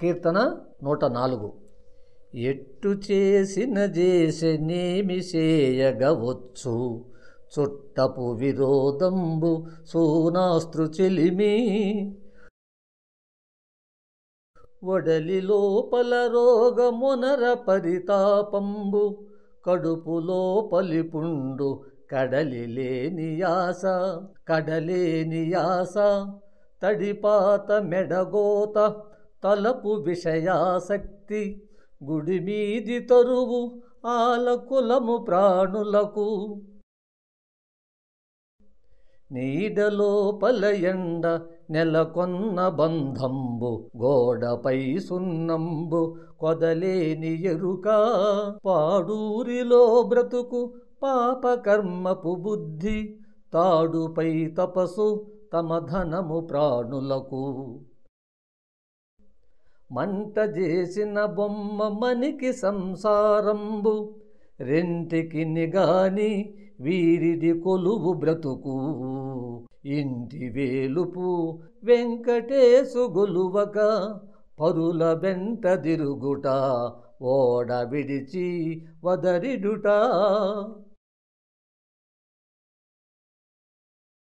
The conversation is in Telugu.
కీర్తన నూట నాలుగు. ఎట్టు చేసిన చేసనేమి చేయగవచ్చు. చుట్టపు విరోధంబు సూనాస్త్రు చెలిమి. వడలి లోపల రోగమునర పరితాపంబు. కడుపు లోపలి పుండు కడలి లేని యాస కడలేని యాస. తడిపాత మెడగోత తలపు విషయాసక్తి గుడిమీది తరువు ఆలకులము ప్రాణులకు. నీడలోపల ఎండ నెలకొన్న బంధంబు గోడపై సున్నంబు కొదలేని ఎరుక. పాడూరిలో బ్రతుకు పాపకర్మపు బుద్ధి తాడుపై తపసు తమ ధనము ప్రాణులకు. మంట చేసిన బొమ్మ మనికి సంసారంబు. రెంటికి నిగాని వీరిది కొలువు బ్రతుకు. ఇంటి వేలుపు వెంకటేశు గొలువక పరుల వెంట దిరుగుట ఓడ విడిచి వదరిడుట.